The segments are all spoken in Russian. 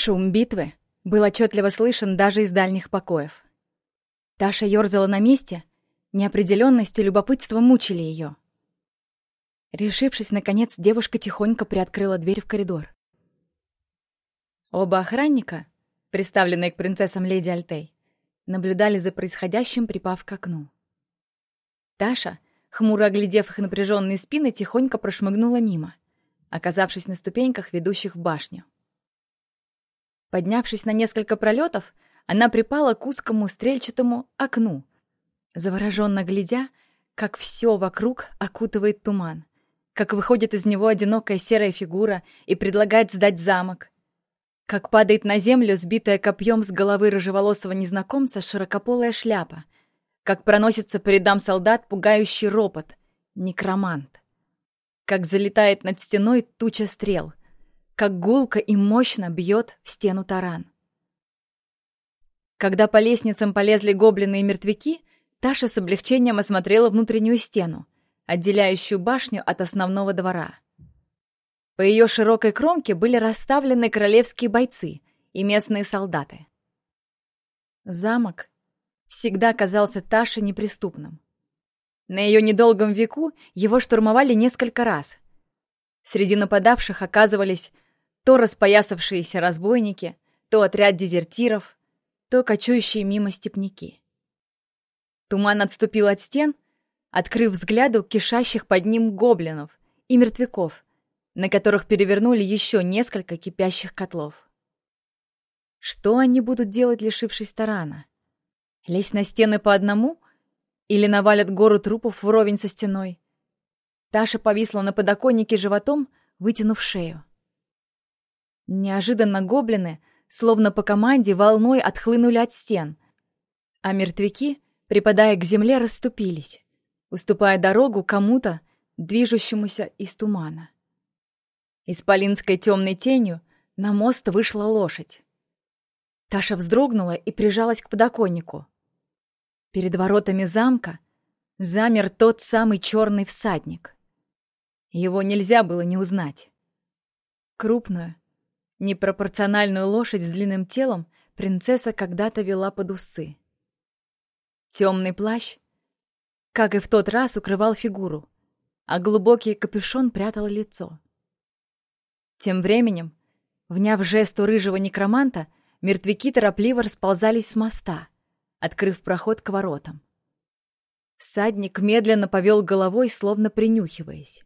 Шум битвы был отчетливо слышен даже из дальних покоев. Таша ерзала на месте, неопределенность и любопытство мучили ее. Решившись, наконец, девушка тихонько приоткрыла дверь в коридор. Оба охранника, представленные к принцессам леди Альтей, наблюдали за происходящим, припав к окну. Таша, хмуро оглядев их напряженные спины, тихонько прошмыгнула мимо, оказавшись на ступеньках, ведущих в башню. Поднявшись на несколько пролетов, она припала к узкому стрельчатому окну, завороженно глядя, как все вокруг окутывает туман, как выходит из него одинокая серая фигура и предлагает сдать замок, как падает на землю сбитая копьем с головы рыжеволосого незнакомца широкополая шляпа, как проносится по рядам солдат пугающий ропот, некромант, как залетает над стеной туча стрел, как гулко и мощно бьет в стену таран. Когда по лестницам полезли гоблины и мертвяки, Таша с облегчением осмотрела внутреннюю стену, отделяющую башню от основного двора. По ее широкой кромке были расставлены королевские бойцы и местные солдаты. Замок всегда казался Таше неприступным. На ее недолгом веку его штурмовали несколько раз. Среди нападавших оказывались то распоясавшиеся разбойники, то отряд дезертиров, то кочующие мимо степняки. Туман отступил от стен, открыв взгляду кишащих под ним гоблинов и мертвяков, на которых перевернули еще несколько кипящих котлов. Что они будут делать, лишившись тарана? Лезть на стены по одному? Или навалят гору трупов вровень со стеной? Таша повисла на подоконнике животом, вытянув шею. Неожиданно гоблины, словно по команде, волной отхлынули от стен, а мертвяки, припадая к земле, расступились, уступая дорогу кому-то, движущемуся из тумана. Исполинской темной тенью на мост вышла лошадь. Таша вздрогнула и прижалась к подоконнику. Перед воротами замка замер тот самый черный всадник. Его нельзя было не узнать. Крупную, Непропорциональную лошадь с длинным телом принцесса когда-то вела под усы. Темный плащ, как и в тот раз, укрывал фигуру, а глубокий капюшон прятал лицо. Тем временем, вняв жесту рыжего некроманта, мертвяки торопливо расползались с моста, открыв проход к воротам. Всадник медленно повел головой, словно принюхиваясь.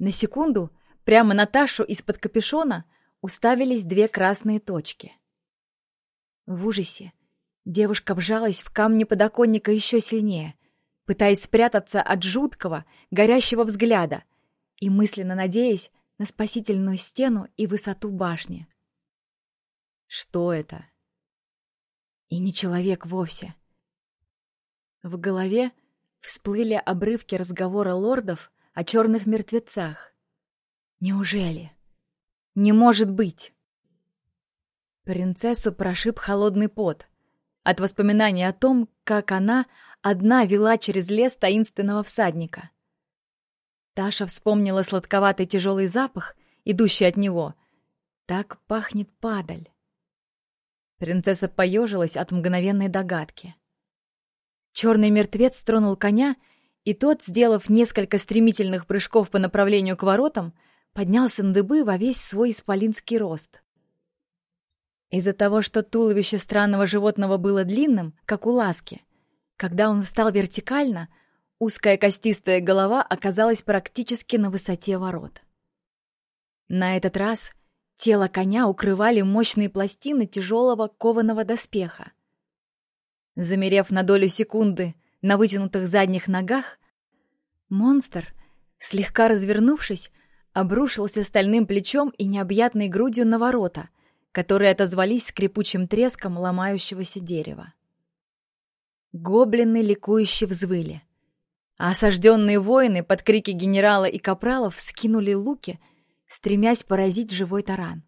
На секунду Прямо на Ташу из-под капюшона уставились две красные точки. В ужасе девушка вжалась в камни подоконника еще сильнее, пытаясь спрятаться от жуткого, горящего взгляда и мысленно надеясь на спасительную стену и высоту башни. Что это? И не человек вовсе. В голове всплыли обрывки разговора лордов о черных мертвецах. Неужели? Не может быть! Принцессу прошиб холодный пот от воспоминаний о том, как она одна вела через лес таинственного всадника. Таша вспомнила сладковатый тяжелый запах, идущий от него. Так пахнет падаль. Принцесса поежилась от мгновенной догадки. Черный мертвец тронул коня, и тот, сделав несколько стремительных прыжков по направлению к воротам, поднялся на дыбы во весь свой исполинский рост. Из-за того, что туловище странного животного было длинным, как у ласки, когда он встал вертикально, узкая костистая голова оказалась практически на высоте ворот. На этот раз тело коня укрывали мощные пластины тяжелого кованого доспеха. Замерев на долю секунды на вытянутых задних ногах, монстр, слегка развернувшись, обрушился стальным плечом и необъятной грудью на ворота, которые отозвались скрипучим треском ломающегося дерева. Гоблины ликующе взвыли, а осажденные воины под крики генерала и капралов скинули луки, стремясь поразить живой таран.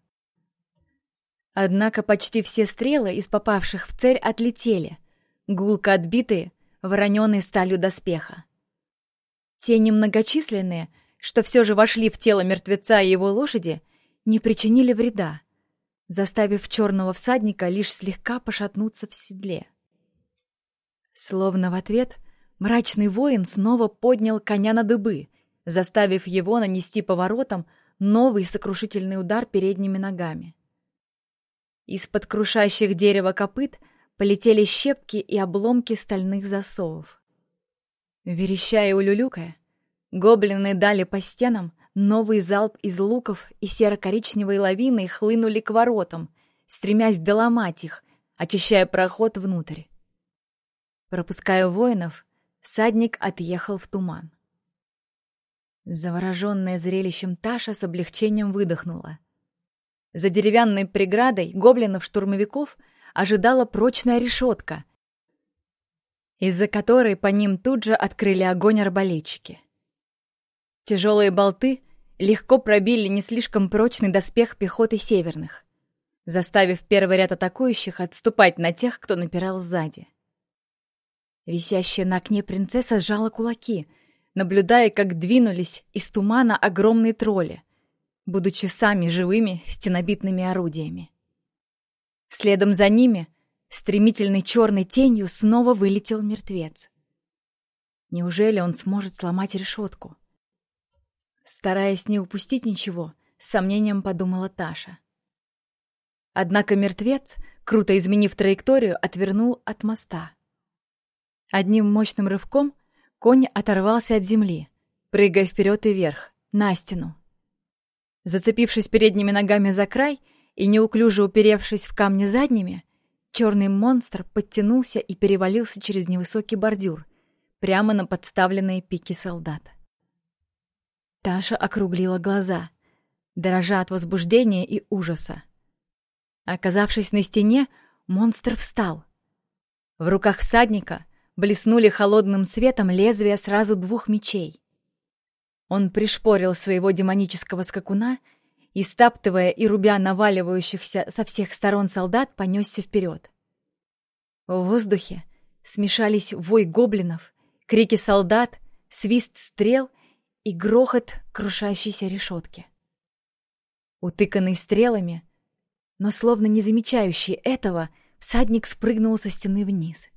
Однако почти все стрелы из попавших в цель отлетели, гулко отбитые вороненой сталью доспеха. Те немногочисленные — что все же вошли в тело мертвеца и его лошади, не причинили вреда, заставив черного всадника лишь слегка пошатнуться в седле. Словно в ответ мрачный воин снова поднял коня на дыбы, заставив его нанести поворотом новый сокрушительный удар передними ногами. Из-под крушащих дерева копыт полетели щепки и обломки стальных засовов. Верещая и улюлюкая, гоблины дали по стенам новый залп из луков и серо-коричневой лавиной хлынули к воротам, стремясь доломать их, очищая проход внутрь. Пропуская воинов, всадник отъехал в туман. Завороженная зрелищем Таша с облегчением выдохнула. За деревянной преградой гоблинов-штурмовиков ожидала прочная решетка, из-за которой по ним тут же открыли огонь арбалетчики. Тяжелые болты легко пробили не слишком прочный доспех пехоты северных, заставив первый ряд атакующих отступать на тех, кто напирал сзади. Висящая на окне принцесса сжала кулаки, наблюдая, как двинулись из тумана огромные тролли, будучи сами живыми стенобитными орудиями. Следом за ними, стремительной черной тенью, снова вылетел мертвец. Неужели он сможет сломать решетку? Стараясь не упустить ничего, с сомнением подумала Таша. Однако мертвец, круто изменив траекторию, отвернул от моста. Одним мощным рывком конь оторвался от земли, прыгая вперед и вверх, на стену. Зацепившись передними ногами за край и неуклюже уперевшись в камни задними, черный монстр подтянулся и перевалился через невысокий бордюр, прямо на подставленные пики солдат. Таша округлила глаза, дрожа от возбуждения и ужаса. Оказавшись на стене, монстр встал. В руках всадника блеснули холодным светом лезвия сразу двух мечей. Он пришпорил своего демонического скакуна и, стаптывая и рубя наваливающихся со всех сторон солдат, понесся вперед. В воздухе смешались вой гоблинов, крики солдат, свист стрел и грохот крушащейся решетки. Утыканный стрелами, но словно не замечающий этого, всадник спрыгнул со стены вниз.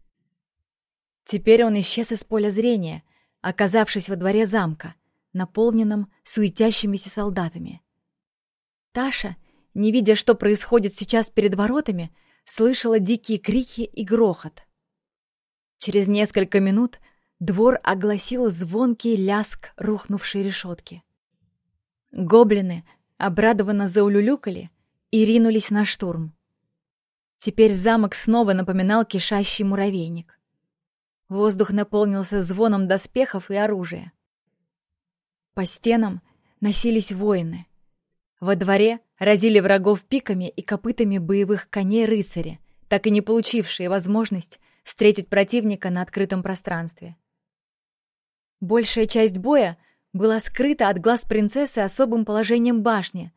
Теперь он исчез из поля зрения, оказавшись во дворе замка, наполненном суетящимися солдатами. Таша, не видя, что происходит сейчас перед воротами, слышала дикие крики и грохот. Через несколько минут двор огласил звонкий ляск рухнувшей решетки. Гоблины обрадованно заулюлюкали и ринулись на штурм. Теперь замок снова напоминал кишащий муравейник. Воздух наполнился звоном доспехов и оружия. По стенам носились воины. Во дворе разили врагов пиками и копытами боевых коней рыцари, так и не получившие возможность встретить противника на открытом пространстве. Большая часть боя была скрыта от глаз принцессы особым положением башни,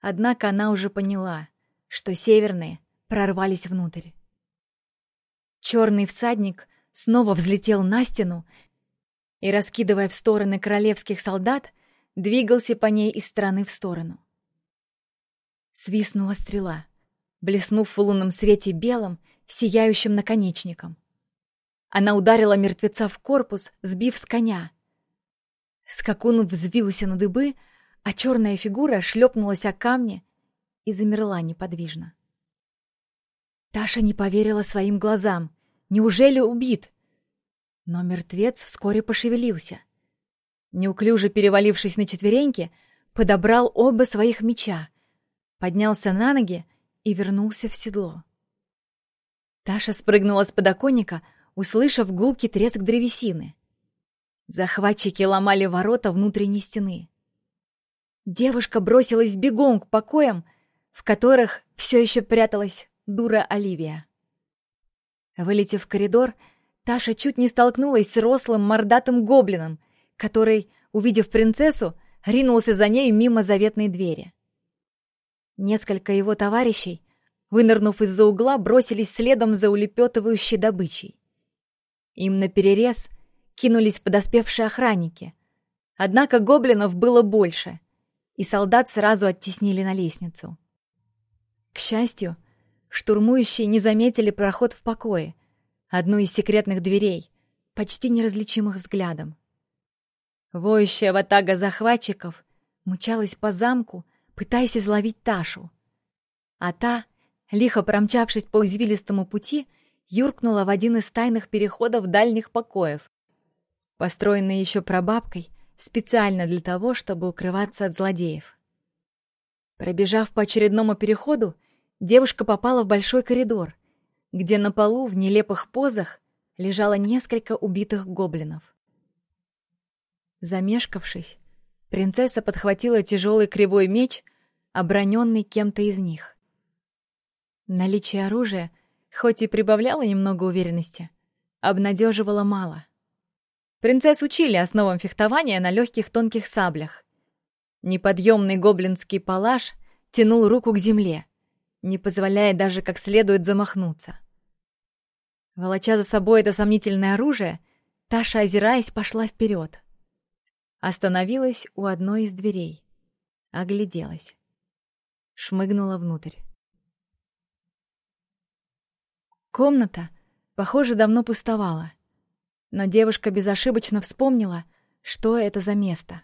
однако она уже поняла, что северные прорвались внутрь. Черный всадник снова взлетел на стену и, раскидывая в стороны королевских солдат, двигался по ней из стороны в сторону. Свистнула стрела, блеснув в лунном свете белым, сияющим наконечником. Она ударила мертвеца в корпус, сбив с коня. Скакун взвился на дыбы, а черная фигура шлепнулась о камни и замерла неподвижно. Таша не поверила своим глазам. Неужели убит? Но мертвец вскоре пошевелился. Неуклюже перевалившись на четвереньки, подобрал оба своих меча, поднялся на ноги и вернулся в седло. Таша спрыгнула с подоконника, услышав гулкий треск древесины. Захватчики ломали ворота внутренней стены. Девушка бросилась бегом к покоям, в которых все еще пряталась дура Оливия. Вылетев в коридор, Таша чуть не столкнулась с рослым мордатым гоблином, который, увидев принцессу, ринулся за ней мимо заветной двери. Несколько его товарищей, вынырнув из-за угла, бросились следом за улепетывающей добычей. Им наперерез кинулись подоспевшие охранники. Однако гоблинов было больше, и солдат сразу оттеснили на лестницу. К счастью, штурмующие не заметили проход в покое, одну из секретных дверей, почти неразличимых взглядом. Воющая ватага захватчиков мчалась по замку, пытаясь изловить Ташу. А та, лихо промчавшись по извилистому пути, юркнула в один из тайных переходов дальних покоев, построенный еще прабабкой специально для того, чтобы укрываться от злодеев. Пробежав по очередному переходу, девушка попала в большой коридор, где на полу в нелепых позах лежало несколько убитых гоблинов. Замешкавшись, принцесса подхватила тяжелый кривой меч, оброненный кем-то из них. Наличие оружия, хоть и прибавляло немного уверенности, обнадеживало мало. Принцесс учили основам фехтования на легких тонких саблях. Неподъемный гоблинский палаш тянул руку к земле, не позволяя даже как следует замахнуться. Волоча за собой это сомнительное оружие, Таша, озираясь, пошла вперед. Остановилась у одной из дверей. Огляделась. Шмыгнула внутрь. Комната, похоже, давно пустовала. Но девушка безошибочно вспомнила, что это за место.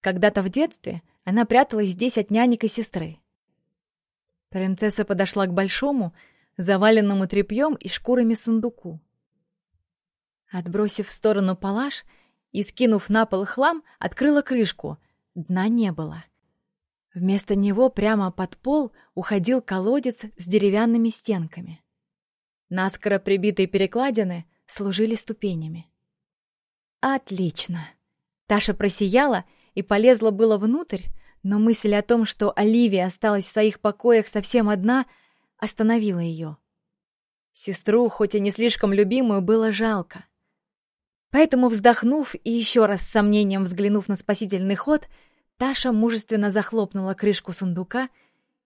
Когда-то в детстве она пряталась здесь от нянек и сестры. Принцесса подошла к большому, заваленному тряпьем и шкурами сундуку. Отбросив в сторону палаш и скинув на пол хлам, открыла крышку. Дна не было. Вместо него прямо под пол уходил колодец с деревянными стенками. Наскоро прибитые перекладины служили ступенями. Отлично. Таша просияла и полезла было внутрь, но мысль о том, что Оливия осталась в своих покоях совсем одна, остановила ее. Сестру, хоть и не слишком любимую, было жалко. Поэтому, вздохнув и еще раз с сомнением взглянув на спасительный ход, Таша мужественно захлопнула крышку сундука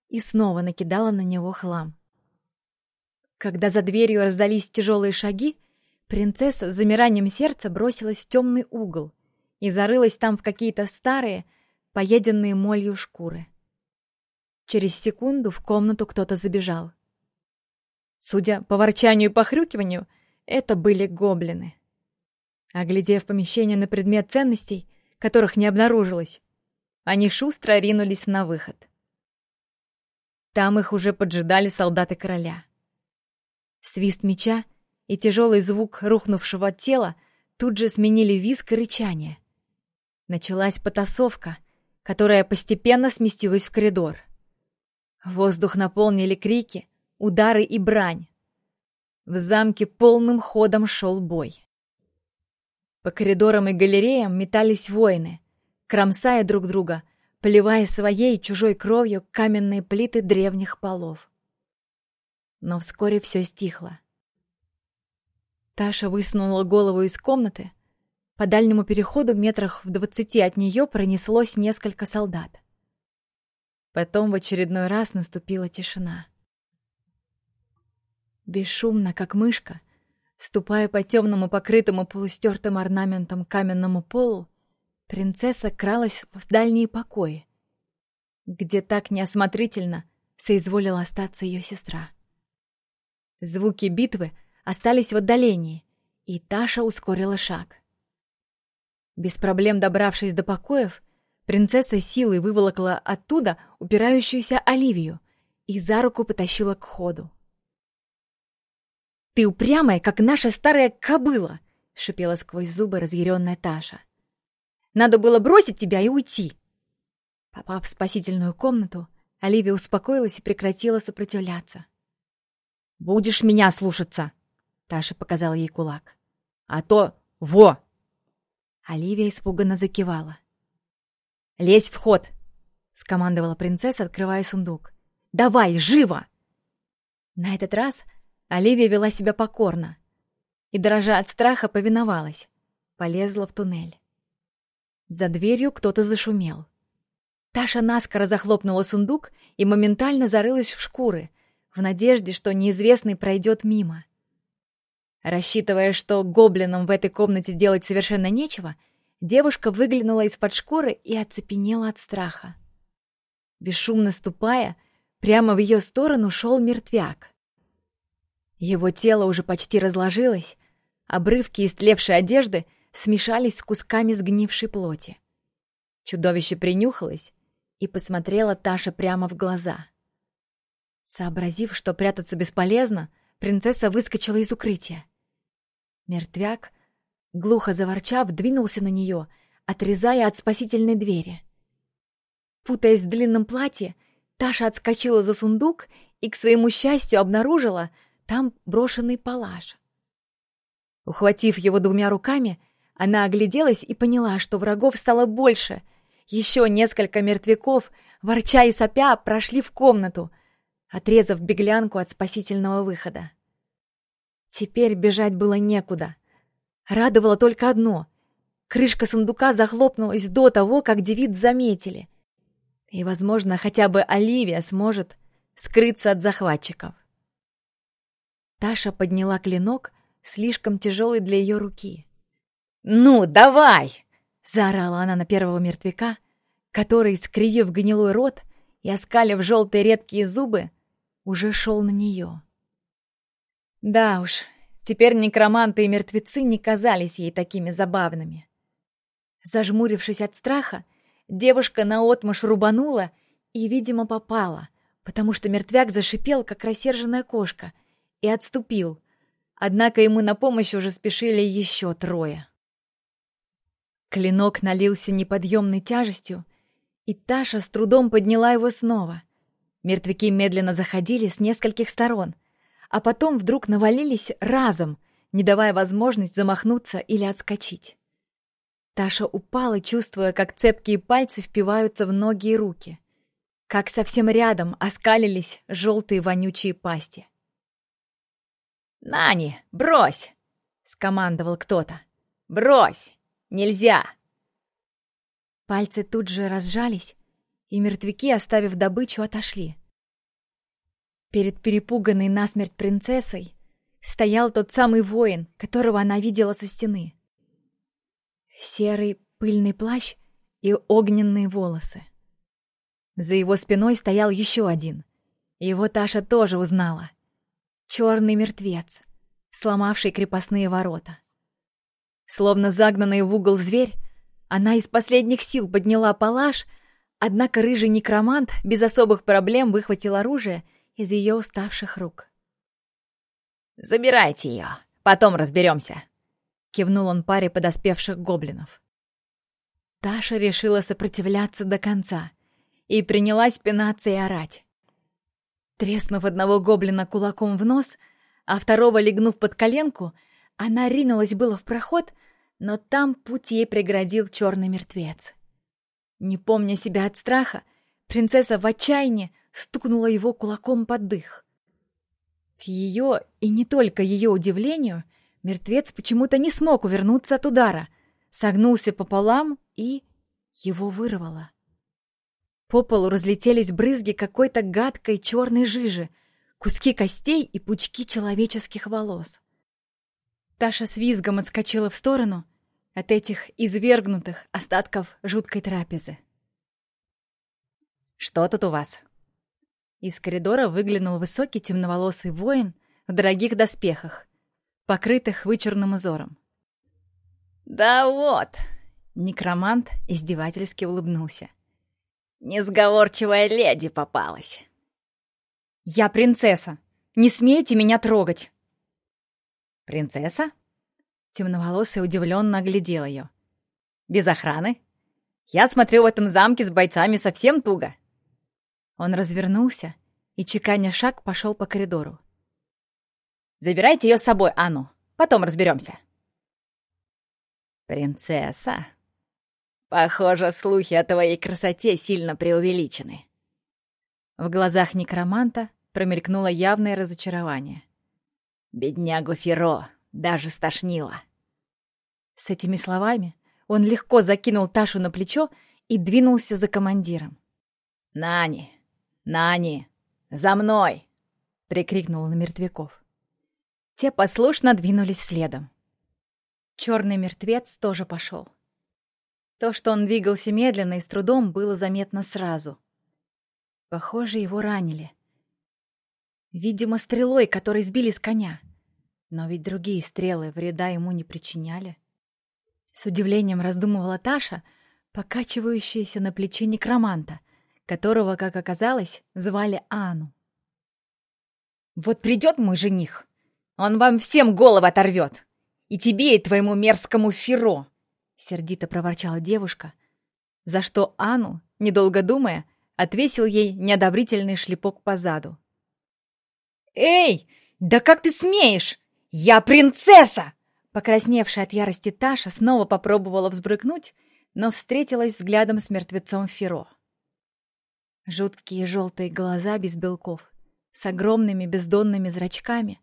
и снова накидала на него хлам. Когда за дверью раздались тяжелые шаги, Принцесса с замиранием сердца бросилась в темный угол и зарылась там в какие-то старые, поеденные молью шкуры. Через секунду в комнату кто-то забежал. Судя по ворчанию и похрюкиванию, это были гоблины. Оглядев помещение на предмет ценностей, которых не обнаружилось, они шустро ринулись на выход. Там их уже поджидали солдаты короля. Свист меча — и тяжелый звук рухнувшего тела тут же сменили визг и рычание. Началась потасовка, которая постепенно сместилась в коридор. Воздух наполнили крики, удары и брань. В замке полным ходом шел бой. По коридорам и галереям метались воины, кромсая друг друга, поливая своей и чужой кровью каменные плиты древних полов. Но вскоре все стихло. Таша высунула голову из комнаты. По дальнему переходу метрах в двадцати от нее пронеслось несколько солдат. Потом в очередной раз наступила тишина. Бесшумно, как мышка, ступая по темному покрытому полустертым орнаментом каменному полу, принцесса кралась в дальние покои, где так неосмотрительно соизволила остаться ее сестра. Звуки битвы — остались в отдалении, и Таша ускорила шаг. Без проблем добравшись до покоев, принцесса силой выволокла оттуда упирающуюся Оливию и за руку потащила к ходу. «Ты упрямая, как наша старая кобыла!» — шипела сквозь зубы разъяренная Таша. «Надо было бросить тебя и уйти!» Попав в спасительную комнату, Оливия успокоилась и прекратила сопротивляться. «Будешь меня слушаться!» Таша показала ей кулак. «А то... Во!» Оливия испуганно закивала. «Лезь в ход!» — скомандовала принцесса, открывая сундук. «Давай, живо!» На этот раз Оливия вела себя покорно и, дрожа от страха, повиновалась. Полезла в туннель. За дверью кто-то зашумел. Таша наскоро захлопнула сундук и моментально зарылась в шкуры, в надежде, что неизвестный пройдет мимо. Рассчитывая, что гоблинам в этой комнате делать совершенно нечего, девушка выглянула из-под шкуры и оцепенела от страха. Бесшумно ступая, прямо в ее сторону шел мертвяк. Его тело уже почти разложилось, обрывки истлевшей одежды смешались с кусками сгнившей плоти. Чудовище принюхалось и посмотрела Таша прямо в глаза. Сообразив, что прятаться бесполезно, принцесса выскочила из укрытия. Мертвяк, глухо заворчав, двинулся на нее, отрезая от спасительной двери. Путаясь в длинном платье, Таша отскочила за сундук и, к своему счастью, обнаружила там брошенный палаш. Ухватив его двумя руками, она огляделась и поняла, что врагов стало больше. Еще несколько мертвяков, ворча и сопя, прошли в комнату, отрезав беглянку от спасительного выхода. Теперь бежать было некуда. Радовало только одно — крышка сундука захлопнулась до того, как девиц заметили — и, возможно, хотя бы Оливия сможет скрыться от захватчиков. Таша подняла клинок, слишком тяжелый для ее руки. «Ну, давай!» — заорала она на первого мертвяка, который, скривив гнилой рот и оскалив желтые редкие зубы, уже шел на нее. Да уж, теперь некроманты и мертвецы не казались ей такими забавными. Зажмурившись от страха, Девушка наотмашь рубанула и, видимо, попала, потому что мертвяк зашипел, как рассерженная кошка, и отступил. Однако ему на помощь уже спешили еще трое. Клинок налился неподъемной тяжестью, и Таша с трудом подняла его снова. Мертвяки медленно заходили с нескольких сторон, а потом вдруг навалились разом, не давая возможность замахнуться или отскочить. Таша упала, чувствуя, как цепкие пальцы впиваются в ноги и руки. Как совсем рядом оскалились желтые вонючие пасти. «Нани, брось!» — скомандовал кто-то. «Брось! Нельзя!» Пальцы тут же разжались, и мертвяки, оставив добычу, отошли. Перед перепуганной насмерть принцессой стоял тот самый воин, которого она видела со стены серый пыльный плащ и огненные волосы. За его спиной стоял еще один. Его Таша тоже узнала. Черный мертвец, сломавший крепостные ворота. Словно загнанный в угол зверь, она из последних сил подняла палаш, однако рыжий некромант без особых проблем выхватил оружие из ее уставших рук. «Забирайте ее, потом разберемся», — кивнул он паре подоспевших гоблинов. Таша решила сопротивляться до конца и принялась пинаться и орать. Треснув одного гоблина кулаком в нос, а второго легнув под коленку, она ринулась было в проход, но там путь ей преградил черный мертвец. Не помня себя от страха, принцесса в отчаянии стукнула его кулаком под дых. К ее, и не только ее удивлению, Мертвец почему-то не смог увернуться от удара, согнулся пополам и... его вырвало. По полу разлетелись брызги какой-то гадкой черной жижи, куски костей и пучки человеческих волос. Таша с визгом отскочила в сторону от этих извергнутых остатков жуткой трапезы. «Что тут у вас?» Из коридора выглянул высокий темноволосый воин в дорогих доспехах покрытых вычурным узором. «Да вот!» — некромант издевательски улыбнулся. «Несговорчивая леди попалась!» «Я принцесса! Не смейте меня трогать!» «Принцесса?» Темноволосая удивленно оглядел ее. «Без охраны? Я смотрю, в этом замке с бойцами совсем туго!» Он развернулся и, чеканя шаг, пошел по коридору. Забирайте ее с собой, Анну. Потом разберемся. Принцесса. Похоже, слухи о твоей красоте сильно преувеличены. В глазах некроманта промелькнуло явное разочарование. Беднягу Феро даже стошнило. С этими словами он легко закинул Ташу на плечо и двинулся за командиром. «Нани! Нани! За мной!» — прикрикнул на мертвяков. Те послушно двинулись следом. Черный мертвец тоже пошел. То, что он двигался медленно и с трудом, было заметно сразу. Похоже, его ранили. Видимо, стрелой, которой сбили с коня. Но ведь другие стрелы вреда ему не причиняли. С удивлением раздумывала Таша, покачивающаяся на плече некроманта, которого, как оказалось, звали Ану. «Вот придет мой жених, он вам всем голову оторвет! И тебе, и твоему мерзкому Феро!» — сердито проворчала девушка, за что Ану, недолго думая, отвесил ей неодобрительный шлепок по заду. «Эй, да как ты смеешь? Я принцесса!» Покрасневшая от ярости Таша снова попробовала взбрыкнуть, но встретилась взглядом с мертвецом Феро. Жуткие желтые глаза без белков, с огромными бездонными зрачками,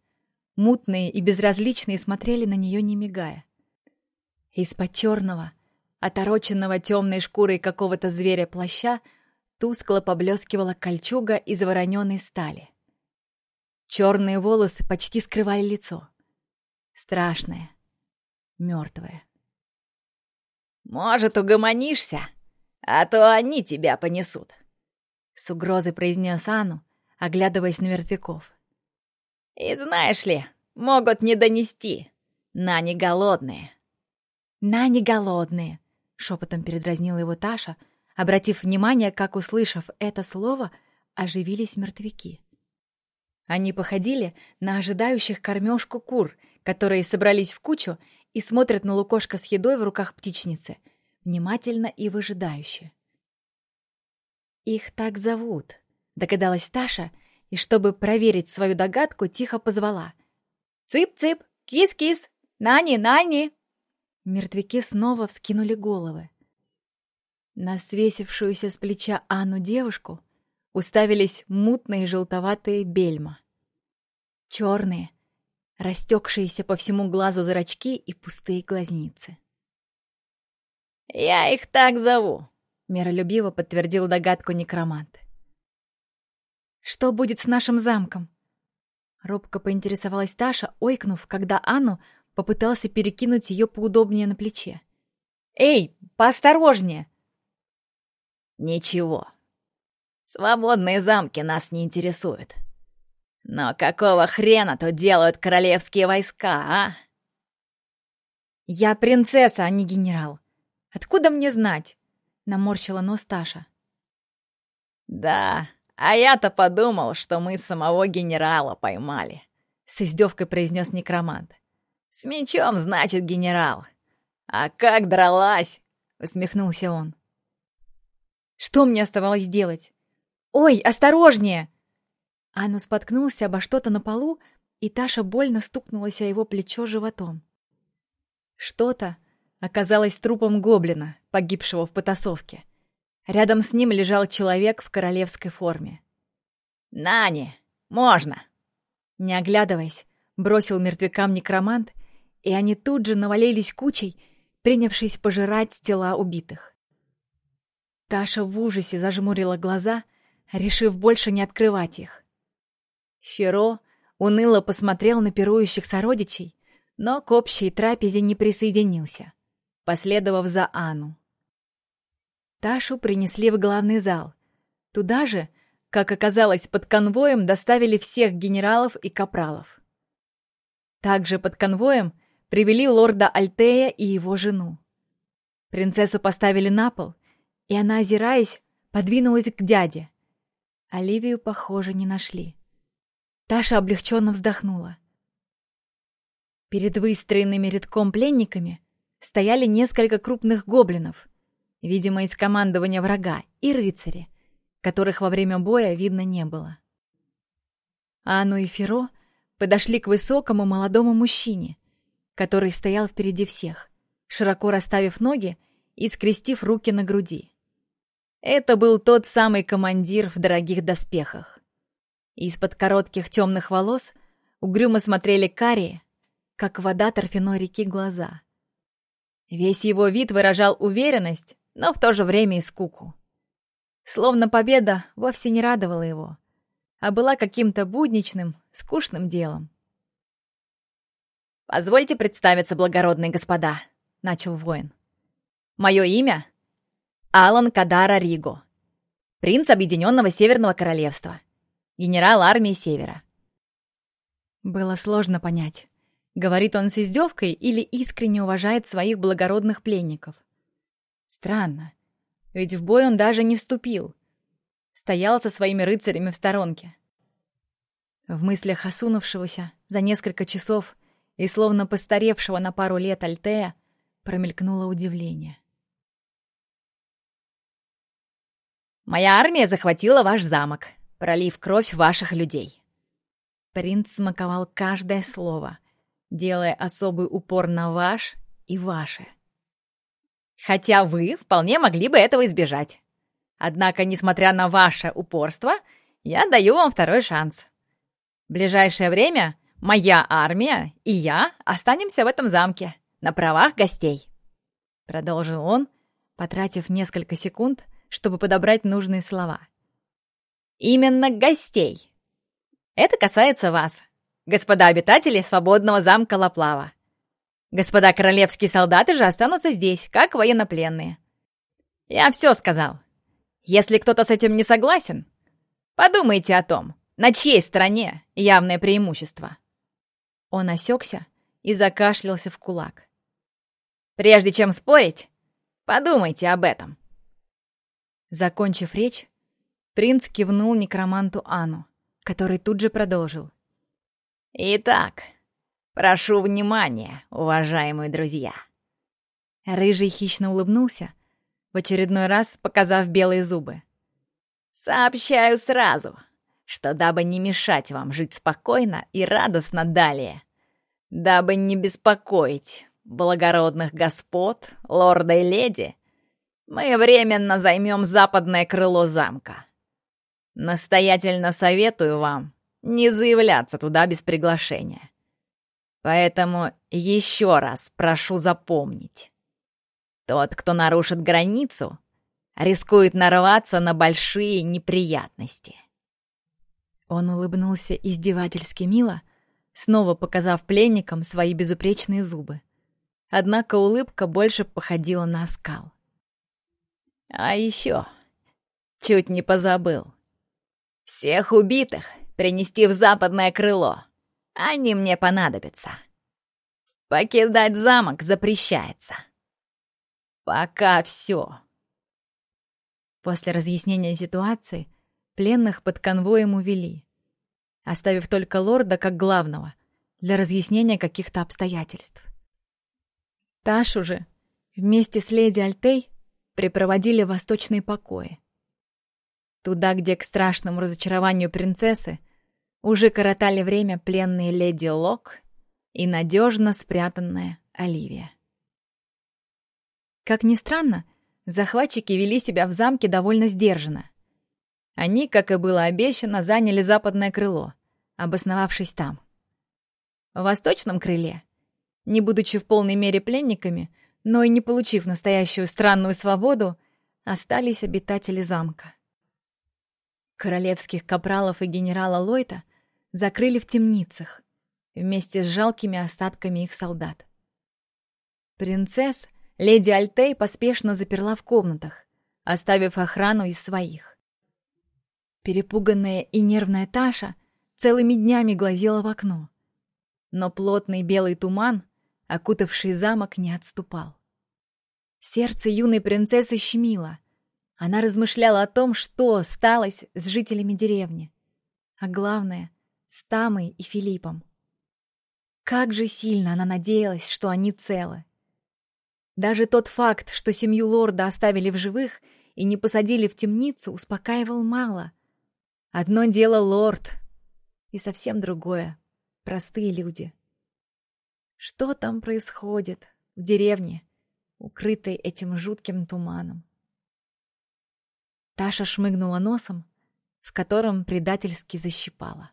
мутные и безразличные, смотрели на нее не мигая. Из-под черного, отороченного темной шкурой какого-то зверя плаща, тускло поблескивала кольчуга из вороненой стали. Черные волосы почти скрывали лицо. Страшное, мертвое. «Может, угомонишься, а то они тебя понесут», — с угрозой произнес Ану, оглядываясь на мертвяков. «И знаешь ли, могут не донести, на не голодные». «На не голодные», — шепотом передразнила его Таша, обратив внимание, как, услышав это слово, оживились мертвяки. Они походили на ожидающих кормежку кур, которые собрались в кучу и смотрят на лукошко с едой в руках птичницы, внимательно и выжидающе. «Их так зовут», — догадалась Таша, и, чтобы проверить свою догадку, тихо позвала. «Цып-цып! Кис-кис! Нани-нани!» Мертвяки снова вскинули головы. На свесившуюся с плеча Анну девушку уставились мутные желтоватые бельма. Черные, растекшиеся по всему глазу зрачки и пустые глазницы. «Я их так зову», — миролюбиво подтвердил догадку некромант. «Что будет с нашим замком?» Робко поинтересовалась Таша, ойкнув, когда Анну попытался перекинуть ее поудобнее на плече. «Эй, поосторожнее!» «Ничего. Свободные замки нас не интересуют. Но какого хрена тут делают королевские войска, а?» «Я принцесса, а не генерал. Откуда мне знать?» — наморщила нос Таша. «Да, а я-то подумал, что мы самого генерала поймали», — с издевкой произнес некромант. «С мечом, значит, генерал. А как дралась!» — усмехнулся он. Что мне оставалось делать? «Ой, осторожнее!» Ану споткнулся обо что-то на полу, и Таша больно стукнулась о его плечо животом. Что-то оказалось трупом гоблина, погибшего в потасовке. Рядом с ним лежал человек в королевской форме. «Нани, можно!» Не оглядываясь, бросил мертвякам некромант, и они тут же навалились кучей, принявшись пожирать тела убитых. Таша в ужасе зажмурила глаза, решив больше не открывать их. Феро уныло посмотрел на пирующих сородичей, но к общей трапезе не присоединился, последовав за Анну. Ташу принесли в главный зал. Туда же, как оказалось, под конвоем доставили всех генералов и капралов. Также под конвоем привели лорда Альтея и его жену. Принцессу поставили на пол — и она, озираясь, подвинулась к дяде. Оливию, похоже, не нашли. Таша облегченно вздохнула. Перед выстроенными рядком пленниками стояли несколько крупных гоблинов, видимо, из командования врага, и рыцари, которых во время боя видно не было. Анну и Феро подошли к высокому молодому мужчине, который стоял впереди всех, широко расставив ноги и скрестив руки на груди. Это был тот самый командир в дорогих доспехах. Из-под коротких темных волос угрюмо смотрели карие, как вода торфяной реки глаза. Весь его вид выражал уверенность, но в то же время и скуку. Словно победа вовсе не радовала его, а была каким-то будничным, скучным делом. «Позвольте представиться, благородные господа», — начал воин. «Мое имя Алан Кадара Риго, принц Объединенного Северного Королевства, генерал армии Севера. Было сложно понять, говорит он с издевкой или искренне уважает своих благородных пленников. Странно, ведь в бой он даже не вступил. Стоял со своими рыцарями в сторонке. В мыслях осунувшегося за несколько часов и словно постаревшего на пару лет Альтея промелькнуло удивление. «Моя армия захватила ваш замок, пролив кровь ваших людей». Принц смаковал каждое слово, делая особый упор на «ваш» и «ваше». «Хотя вы вполне могли бы этого избежать. Однако, несмотря на ваше упорство, я даю вам второй шанс. В ближайшее время моя армия и я останемся в этом замке на правах гостей», — продолжил он, потратив несколько секунд, чтобы подобрать нужные слова. «Именно гостей. Это касается вас, господа обитатели свободного замка Лаплава. Господа королевские солдаты же останутся здесь, как военнопленные. Я все сказал. Если кто-то с этим не согласен, подумайте о том, на чьей стороне явное преимущество. Он осекся и закашлялся в кулак. Прежде чем спорить, подумайте об этом. Закончив речь, принц кивнул некроманту Ану, который тут же продолжил. «Итак, прошу внимания, уважаемые друзья». Рыжий хищно улыбнулся, в очередной раз показав белые зубы. «Сообщаю сразу, что дабы не мешать вам жить спокойно и радостно далее, дабы не беспокоить благородных господ, лорда и леди, мы временно займем западное крыло замка. Настоятельно советую вам не заявляться туда без приглашения. Поэтому еще раз прошу запомнить. Тот, кто нарушит границу, рискует нарваться на большие неприятности. Он улыбнулся издевательски мило, снова показав пленникам свои безупречные зубы. Однако улыбка больше походила на оскал. А еще чуть не позабыл. Всех убитых принести в западное крыло. Они мне понадобятся. Покидать замок запрещается. Пока все. После разъяснения ситуации пленных под конвоем увели, оставив только лорда как главного для разъяснения каких-то обстоятельств. Ташу же вместе с леди Альтей припроводили в восточные покои. Туда, где к страшному разочарованию принцессы уже коротали время пленные леди Лок и надежно спрятанная Оливия. Как ни странно, захватчики вели себя в замке довольно сдержанно. Они, как и было обещано, заняли западное крыло, обосновавшись там. В восточном крыле, не будучи в полной мере пленниками, но и не получив настоящую странную свободу, остались обитатели замка. Королевских капралов и генерала Лойта закрыли в темницах вместе с жалкими остатками их солдат. Принцесс леди Альтей поспешно заперла в комнатах, оставив охрану из своих. Перепуганная и нервная Таша целыми днями глазела в окно, но плотный белый туман — окутавший замок, не отступал. Сердце юной принцессы щемило. Она размышляла о том, что сталось с жителями деревни. А главное, с Тамой и Филиппом. Как же сильно она надеялась, что они целы. Даже тот факт, что семью лорда оставили в живых и не посадили в темницу, успокаивал мало. Одно дело лорд, и совсем другое — простые люди. Что там происходит в деревне, укрытой этим жутким туманом? Таша шмыгнула носом, в котором предательски защипала.